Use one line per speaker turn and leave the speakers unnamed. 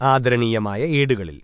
ആദരണീയമായ ഏടുകളിൽ